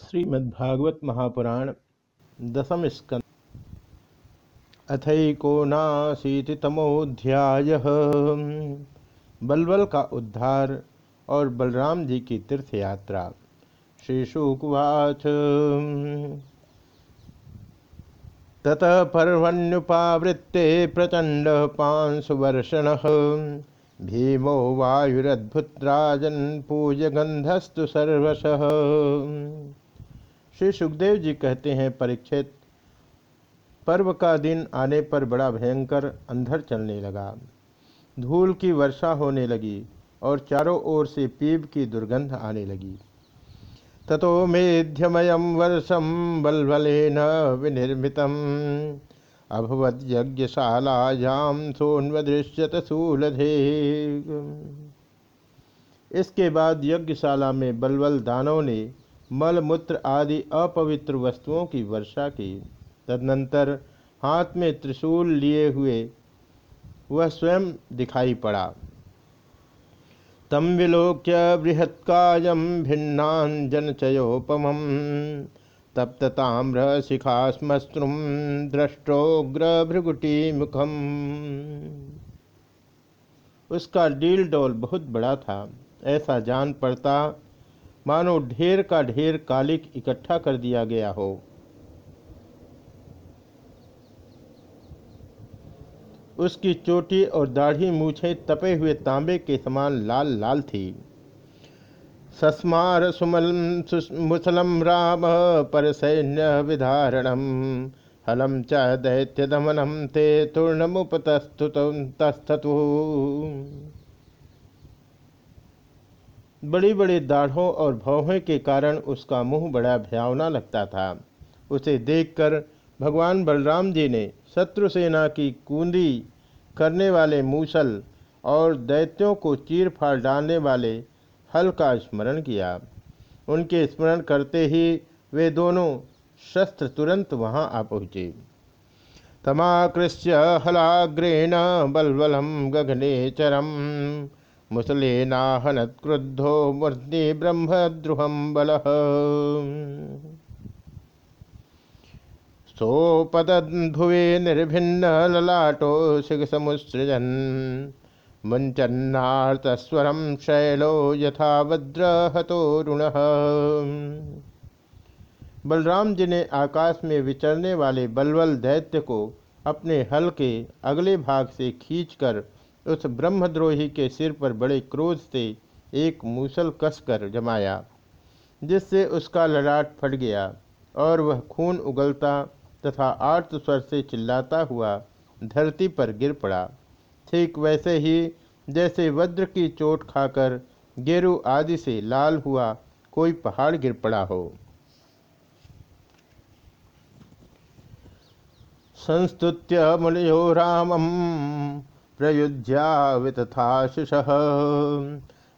श्रीमद्भागवत महापुराण दशम स्कंद अथकोनाशीतमोध्याय बलबल का उद्धार और बलराम जी की तीर्थयात्रा। श्री शुकवाच ततः पर्वण्युपावृत्ते प्रचंड पांशुवर्षण भीमो वायुरद्भुतराजन पूज गंधस्तु सर्वश। श्री सुखदेव जी कहते हैं, परीक्षित। पर्व का दिन आने पर बड़ा भयंकर अंधर चलने लगा। धूल की वर्षा होने लगी और चारों ओर से पीप की दुर्गंध आने लगी। ततो मेध्यमय वर्षम बलबलेन विनिर्मित अभवत यज्ञशालायाम सोन्वदृश्यत सूलधे। इसके बाद यज्ञशाला में बलबल दानों ने मलमूत्र आदि अपवित्र वस्तुओं की वर्षा की। तदनंतर हाथ में त्रिशूल लिए हुए वह स्वयं दिखाई पड़ा। तम विलोक्य बृहत्कायम भिन्नांजनचयोपम तप्तताम्र शिखास्मस्त्रुम दृष्टोग्र भृगुटी मुखम उसका डील डोल बहुत बड़ा था, ऐसा जान पड़ता मानो ढेर का ढेर कालिक इकट्ठा कर दिया गया हो। उसकी चोटी और दाढ़ी मूछे तपे हुए तांबे के समान लाल लाल थी। सस्मार सुमल मुसलम राम पर सैन्य विधारणम हलम च दैत्य दमनम ते तूर्णमुपतस्तु बड़ी बड़ी दाढ़ों और भौहें के कारण उसका मुँह बड़ा भयावना लगता था। उसे देखकर भगवान बलराम जी ने शत्रुसेना की कूंदी करने वाले मूसल और दैत्यों को चीर फाड़ डालने वाले हल का स्मरण किया। उनके स्मरण करते ही वे दोनों शस्त्र तुरंत वहाँ आ पहुँचे। तमाकृष्य हलाग्रेण बलबलम गगने चरम मुसलेनाहनत क्रुद्धो मूर्ति सोपदभुवे निर्भिन्न ललाटो शिखसमुसृजन मुंचन्नार्तस्वरम शैलो यथा वज्रहतोरुण बलराम जी ने आकाश में विचरने वाले बलवल दैत्य को अपने हल के अगले भाग से खींचकर उस ब्रह्मद्रोही के सिर पर बड़े क्रोध से एक मूसल कसकर जमाया, जिससे उसका ललाट फट गया और वह खून उगलता तथा आर्त स्वर से चिल्लाता हुआ धरती पर गिर पड़ा। ठीक वैसे ही जैसे वज्र की चोट खाकर गेरु आदि से लाल हुआ कोई पहाड़ गिर पड़ा हो। संस्तुत्य मुनियो रामम। प्रयुज्या वितथाशिष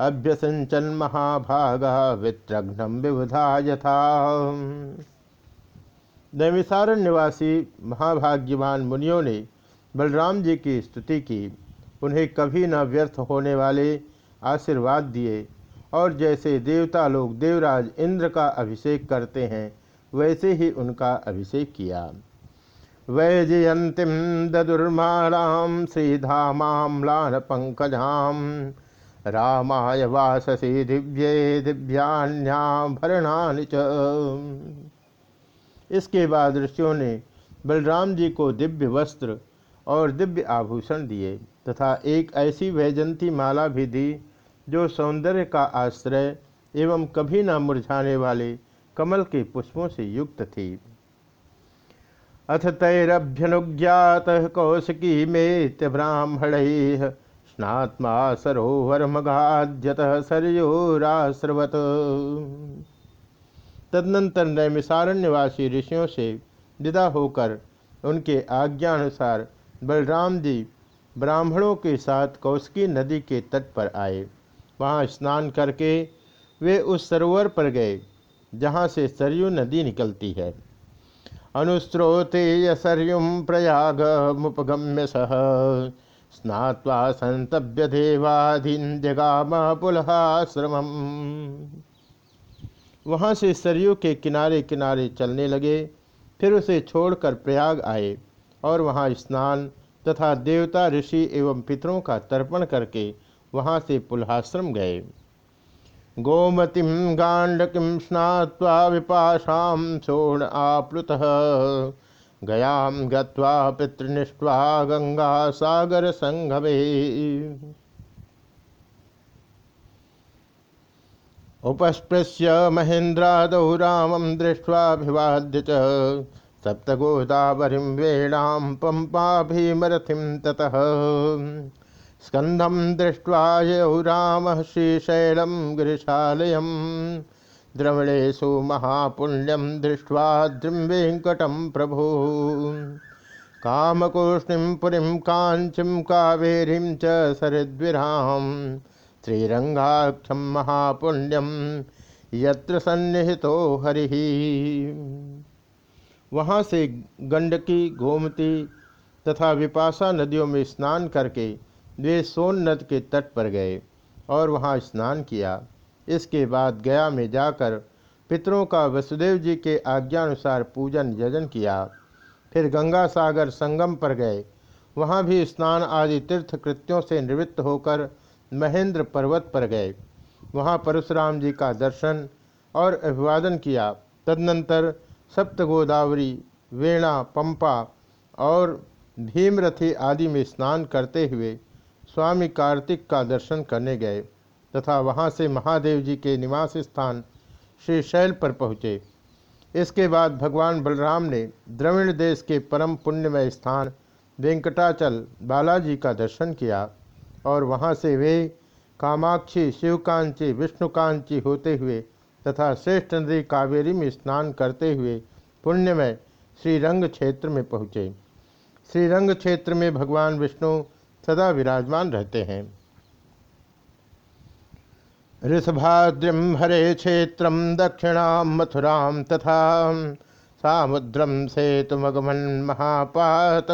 अभ्यसंचन महाभागा वित्रघ्नम विबुधा यथा। नैमिसारण निवासी महाभाग्यवान मुनियों ने बलराम जी की स्तुति की। उन्हें कभी न व्यर्थ होने वाले आशीर्वाद दिए और जैसे देवता लोग देवराज इंद्र का अभिषेक करते हैं, वैसे ही उनका अभिषेक किया। वैजयंतीम ददुर्माणाम श्रीधामाम्लान पंकजाम रामाय वाससी दिव्ये दिव्यान्याभरणानि च। इसके बाद ऋषियों ने बलराम जी को दिव्य वस्त्र और दिव्य आभूषण दिए तथा एक ऐसी वैजंती माला भी दी जो सौंदर्य का आश्रय एवं कभी न मुरझाने वाले कमल के पुष्पों से युक्त थी। अथ तैरभ्यनुज्ञात कौशिकी मेत ब्राह्मण स्नात्मा सरोवर मघाद्यत सरयोराश्रवत। तदनंतर नैमिसारण्यवासी ऋषियों से विदा होकर उनके आज्ञानुसार बलराम जी ब्राह्मणों के साथ कौशिकी नदी के तट पर आए। वहाँ स्नान करके वे उस सरोवर पर गए, जहाँ से सरयू नदी निकलती है। अनुस्रोते यसर्युम प्रयाग मुपगम्य सह। स्नात्वा संतभ्य देवाधीन जगाम वहाँ से सरयू के किनारे किनारे चलने लगे। फिर उसे छोड़कर प्रयाग आए और वहाँ स्नान तथा देवता, ऋषि एवं पितरों का तर्पण करके वहाँ से पुल्हाश्रम गए। गोमतीम गांडकीम स्नात्वा विपाशाम सोण आप्लुत गयाम गत्वा सागर संगमे उपस्पृश्य महेन्द्रादौ रामं दृष्ट्वाभिवाद्य च। सप्तगोदावरीं वेणां पम्पाभीमरथिं ततः। स्कन्धं दृष्ट्वा यौ रामः श्रीशैलं गिरिशालयं, द्रविणेषु महापुण्यं दृष्ट्वा द्रिं वेङ्कटं प्रभु। कामकोष्णीं, पुरीं, काञ्चीं, कावेरीं च श्रीरंगाक्षम महापुण्यम यत्र सन्निहितो हरि। वहाँ से गंडकी, गोमती तथा विपाशा नदियों में स्नान करके वे सोन नद के तट पर गए और वहाँ स्नान किया। इसके बाद गया में जाकर पितरों का वसुदेव जी के आज्ञानुसार पूजन यजन किया। फिर गंगा सागर संगम पर गए। वहाँ भी स्नान आदि तीर्थ कृत्यों से निवृत्त होकर महेंद्र पर्वत पर गए। वहाँ परशुराम जी का दर्शन और अभिवादन किया। तदनंतर सप्त गोदावरी वेणा, पंपा और भीमरथी आदि में स्नान करते हुए स्वामी कार्तिक का दर्शन करने गए तथा वहाँ से महादेव जी के निवास स्थान श्री शैल पर पहुँचे। इसके बाद भगवान बलराम ने द्रविण देश के परम पुण्यमय स्थान वेंकटाचल बालाजी का दर्शन किया और वहाँ से वे कामाक्षी, शिवकांची, विष्णुकांची होते हुए तथा श्रेष्ठ नदी कावेरी में स्नान करते हुए पुण्यमय श्रीरंग क्षेत्र में पहुँचे। श्रीरंग क्षेत्र में भगवान विष्णु सदा विराजमान रहते हैं। ऋषभाद्रिम हरे क्षेत्र, दक्षिणा मथुरा तथा सामुद्रम सेतुमगमन महापातकनाशनम।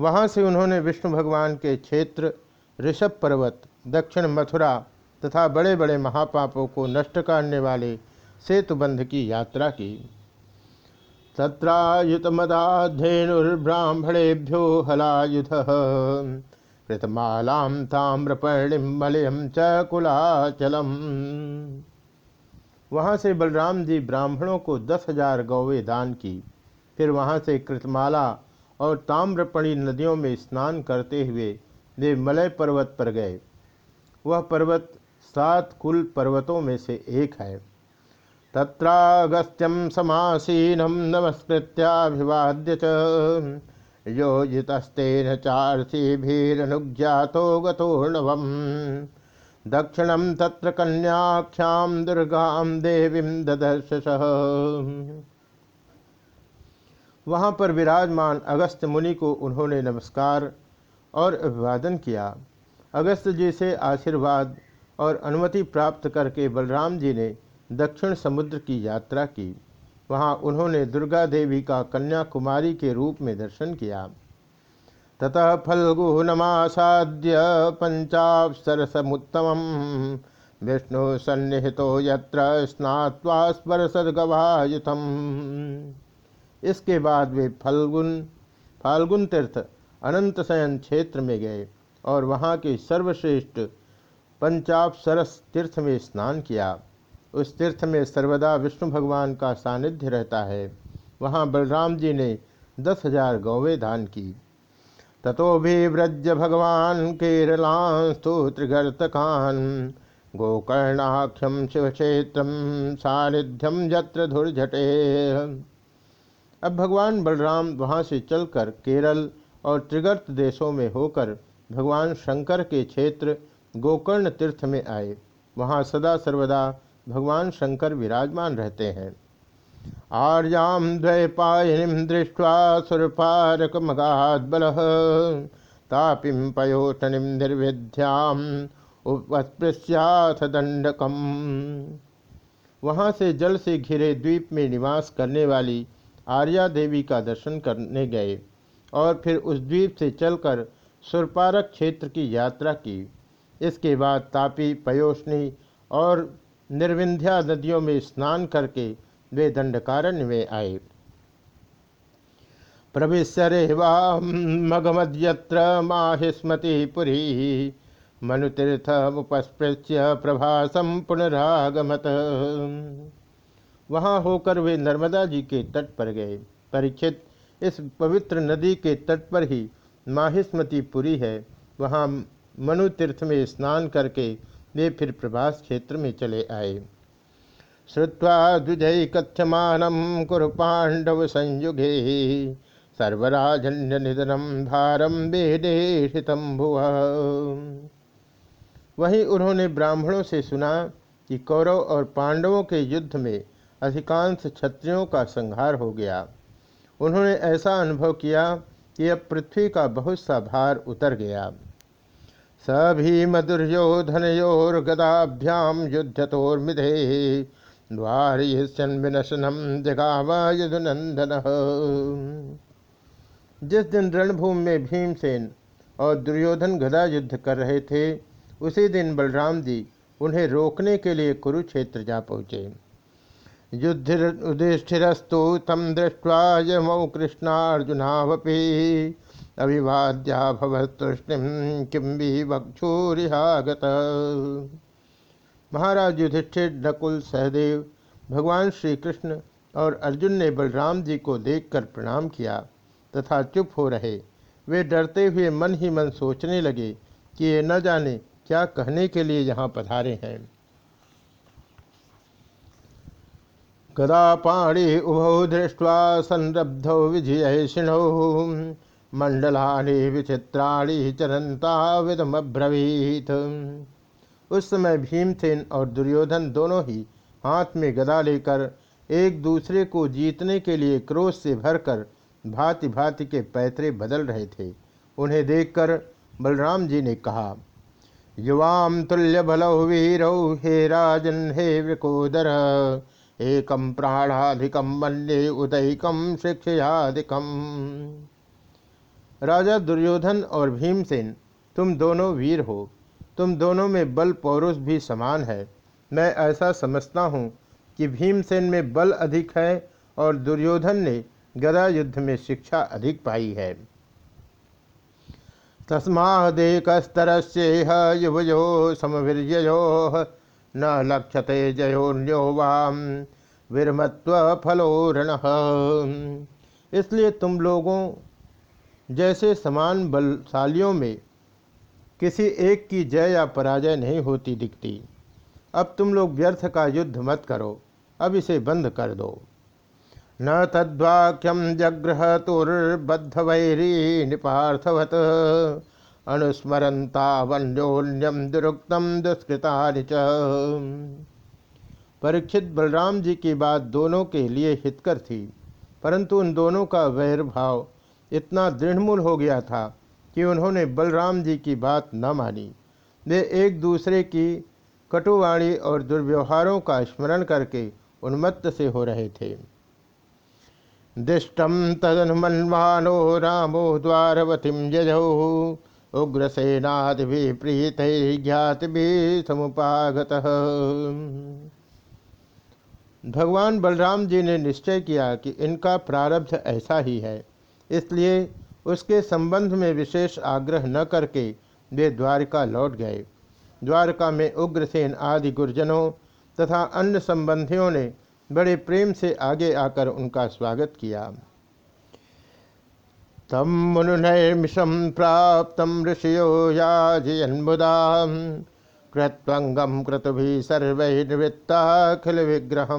वहाँ से उन्होंने विष्णु भगवान के क्षेत्र, ऋषभ पर्वत, दक्षिण मथुरा तथा बड़े बड़े महापापों को नष्ट करने वाले सेतुबंध की यात्रा की। तत्रायुतमदाधेनुर्ब्राह्मणेभ्यो हलायुध। कृतमालां ताम्रपर्णिम मलयम च कुलाचलम। वहाँ से बलराम जी ब्राह्मणों को दस हज़ार गौवे दान की। फिर वहाँ से कृतमाला और ताम्रपणी नदियों में स्नान करते हुए वे मलय पर्वत पर गए। वह पर्वत सात कुल पर्वतों में से एक है। तत्रागस्त्यम समासीनम नमस्कृत्याभिवाद्य च। योजितस्तेन चार्षिभिरनुज्ञातो गतोर्णवम। दक्षिणम तत्र कन्याख्याम दुर्गाम देवीं ददर्श वहाँ पर विराजमान अगस्त मुनि को उन्होंने नमस्कार और अभिवादन किया। अगस्त जी से आशीर्वाद और अनुमति प्राप्त करके बलराम जी ने दक्षिण समुद्र की यात्रा की। वहाँ उन्होंने दुर्गा देवी का कन्याकुमारी के रूप में दर्शन किया। ततः फल्गुनमासाद्य पंचाक्षरसमुत्तम विष्णु सन्निहितो यत्र स्नात्वा स्पर्शदगवायुतम इसके बाद वे फल्गुन, फाल्गुन तीर्थ, अनंत शयन क्षेत्र में गए और वहाँ के सर्वश्रेष्ठ पंचापसरस तीर्थ में स्नान किया। उस तीर्थ में सर्वदा विष्णु भगवान का सानिध्य रहता है। वहाँ बलराम जी ने दस हज़ार गौवे दान की। ततो भी व्रज भगवान केरलास्तु त्रिगर्तकान गोकर्णाख्यम शिवक्षेत्र सानिध्यम यत्र धुर्झटे। अब भगवान बलराम वहाँ से चलकर केरल और त्रिगर्त देशों में होकर भगवान शंकर के क्षेत्र गोकर्ण तीर्थ में आए। वहाँ सदा सर्वदा भगवान शंकर विराजमान रहते हैं। आर्याम द्वैपायनीम दृष्ट्वा सुरपारक मगाद बल तापिम पयोटनिम निर्विध्याम उपस्पृश्याथ दंडकम वहाँ से जल से घिरे द्वीप में निवास करने वाली आर्या देवी का दर्शन करने गए और फिर उस द्वीप से चलकर सुरपारक क्षेत्र की यात्रा की। इसके बाद तापी पयोष्णी और निर्विंध्या नदियों में स्नान करके वे दंडकारण्य में आए। प्रविश्य रेवामगमद्यत्र माहिस्मति पुरी। मनुतीर्थमुपस्पृश्य प्रभासम पुनरागमत वहाँ होकर वे नर्मदा जी के तट पर गए। परीक्षित इस पवित्र नदी के तट पर ही माहिस्मती पुरी है। वहाँ मनुतीर्थ में स्नान करके वे फिर प्रभास क्षेत्र में चले आए। श्रुवा द्विजय कथ्यमान कुरु पांडव संयुगे। सर्वराजन्य निधनम भारम बेदेशितम भुव। वहीं उन्होंने ब्राह्मणों से सुना कि कौरव और पांडवों के युद्ध में अधिकांश क्षत्रियों का संहार हो गया। उन्होंने ऐसा अनुभव किया कि अब पृथ्वी का बहुत सा भार उतर गया। सभीम दुर्योधनयोर्गदाभ्याम युद्धतोर्मिधे। द्वारिशन विनशनम जगावा यदुनंदन जिस दिन रणभूमि में भीमसेन और दुर्योधन गदा युद्ध कर रहे थे, उसी दिन बलराम जी उन्हें रोकने के लिए कुरुक्षेत्र जा पहुँचे। युद्ध युधिष्ठिरस्तु तम दृष्ट्वा यमौ कृष्णार्जुनावपि अभिवाद्या भवतुष्णिम किम भी बक्षूरिहागत महाराज युधिष्ठिर, नकुल, सहदेव, भगवान श्री कृष्ण और अर्जुन ने बलराम जी को देखकर प्रणाम किया तथा चुप हो रहे। वे डरते हुए मन ही मन सोचने लगे कि ये न जाने क्या कहने के लिए यहाँ पधारे हैं। गदा पाणी उभौ दृष्ट्वा संरब्धौ विजयशिणौ मंडलानि विचित्राणी चरंता विदमब्रवीत उस समय भीमसेन और दुर्योधन दोनों ही हाथ में गदा लेकर एक दूसरे को जीतने के लिए क्रोध से भरकर भांति भांति के पैतरे बदल रहे थे। उन्हें देखकर बलराम जी ने कहा युवाम तुल्य बलौ वीरौ हे राजन, हे विकोदर एकम प्राणाधिकम मन्ये उदयिकम शिक्षयाधिकम राजा दुर्योधन और भीमसेन, तुम दोनों वीर हो। तुम दोनों में बल पौरुष भी समान है। मैं ऐसा समझता हूँ कि भीमसेन में बल अधिक है और दुर्योधन ने गदा युद्ध में शिक्षा अधिक पाई है। तस्मादेकस्तरस्येह युवयो समवीर्यो न लक्ष्यते जयोन्यो वाम विरमत्व फलोरण इसलिए तुम लोगों जैसे समान बलशालियों में किसी एक की जय या पराजय नहीं होती दिखती। अब तुम लोग व्यर्थ का युद्ध मत करो, अब इसे बंद कर दो। न तद्वाक्यम जग्रह तुर्बद्ध वैरी निपार्थवत अनुस्मरतावन्योन्यम दुरुक्तम दुष्कृता परीक्षित बलराम जी की बात दोनों के लिए हितकर थी, परंतु उन दोनों का वैर भाव इतना दृढ़मूल हो गया था कि उन्होंने बलराम जी की बात न मानी। वे एक दूसरे की कटुवाणी और दुर्व्यवहारों का स्मरण करके उन्मत्त से हो रहे थे। दिष्टम तदनुमन्वानो रामो द्वारवतीम जजौ उग्रसेनादि प्रीत ज्ञात भी समुपागत। भगवान बलराम जी ने निश्चय किया कि इनका प्रारब्ध ऐसा ही है। इसलिए उसके संबंध में विशेष आग्रह न करके वे द्वारका लौट गए। द्वारका में उग्रसेन आदि गुरजनों तथा अन्य संबंधियों ने बड़े प्रेम से आगे आकर उनका स्वागत किया। तम मुनुनैर्मिषम प्राप्त ऋषियो याजयन्मुदा कृत्वंगम क्रतुभि सर्वनिवृत्ताखिल विग्रह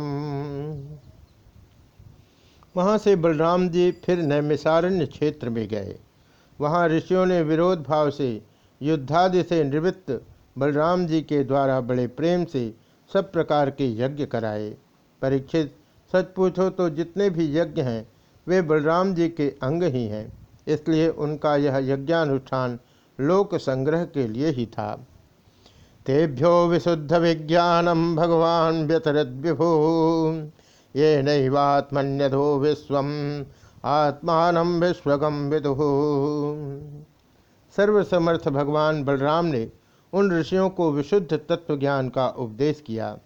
वहाँ से बलराम जी फिर नैमिसारण्य क्षेत्र में गए। वहाँ ऋषियों ने विरोध भाव से, युद्धादि से निवृत्त बलराम जी के द्वारा बड़े प्रेम से सब प्रकार के यज्ञ कराए। परीक्षित, सच पूछो तो जितने भी यज्ञ हैं, वे बलराम जी के अंग ही हैं। इसलिए उनका यह यज्ञानुष्ठान लोक संग्रह के लिए ही था। तेभ्यो विशुद्ध विज्ञानम भगवान व्यतरद विभु ये नैवात्मन्यधो विश्व आत्मान विश्वगम विदु सर्वसमर्थ भगवान बलराम ने उन ऋषियों को विशुद्ध तत्व ज्ञान का उपदेश किया,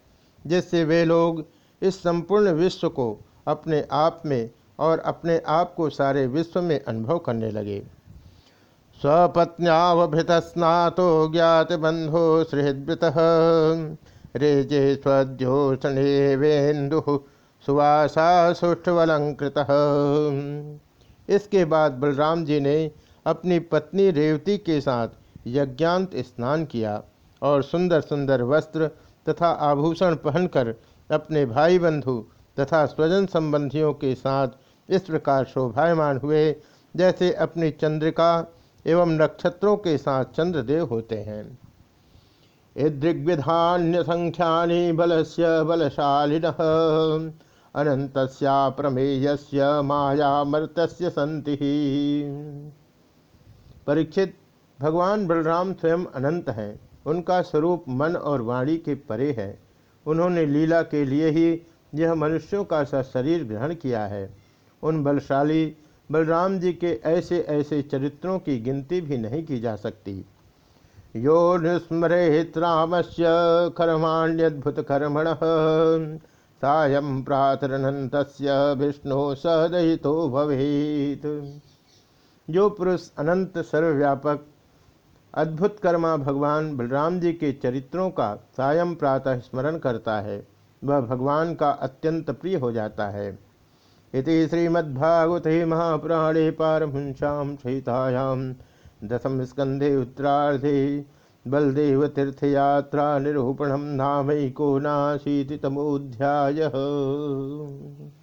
जिससे वे लोग इस संपूर्ण विश्व को अपने आप में और अपने आप को सारे विश्व में अनुभव करने लगे। स्वपत्न्यावभृत स्नातो ज्ञात बंधो सुहृदृत रेजे स्वद्योषणेवेन्दु सुवासा सुष्ठवलंकृत इसके बाद बलराम जी ने अपनी पत्नी रेवती के साथ यज्ञांत स्नान किया और सुंदर सुंदर वस्त्र तथा आभूषण पहनकर अपने भाई बंधु तथा स्वजन संबंधियों के साथ इस प्रकार शोभायमान हुए, जैसे अपनी चंद्रिका एवं नक्षत्रों के साथ चंद्रदेव होते हैं। दृग्विधान्य संख्या बल से बलशालिन अनंत प्रमेय माया मृत संति। परीक्षित भगवान बलराम स्वयं अनंत हैं। उनका स्वरूप मन और वाणी के परे है। उन्होंने लीला के लिए ही यह मनुष्यों का सा शरीर ग्रहण किया है। उन बलशाली बलराम जी के ऐसे ऐसे चरित्रों की गिनती भी नहीं की जा सकती। यो निस्मरेत राम से कर्माण्यद्भुत कर्मण सायं प्रातरनंत विष्णु सदयितो भवेत। जो पुरुष अनंत सर्वव्यापक, अद्भुत कर्मा भगवान बलराम जी के चरित्रों का सायं प्रातः स्मरण करता है, वह भगवान का अत्यंत प्रिय हो जाता है। इति श्रीमद्भागवते महापुराणे पारमहंस्यां सहितायां दशम स्कंधे उत्तरार्धे बलदेव तीर्थयात्रा निरूपणं नामैकोनाशीतितमोऽध्यायः।